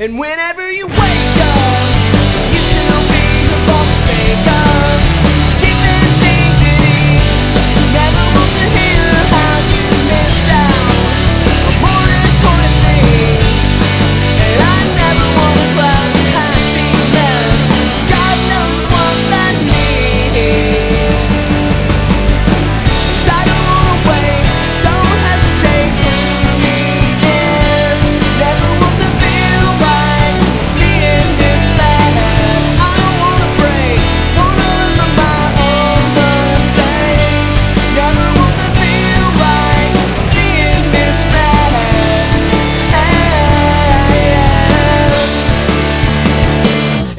And whenever you wake up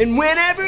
And whenever